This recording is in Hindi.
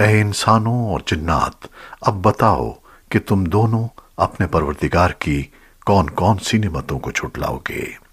ए इंसानों और जिन्नात, अब बताओ कि तुम दोनों अपने परवरदिगार की कौन कौन सी निमतों को छुटलाओगे?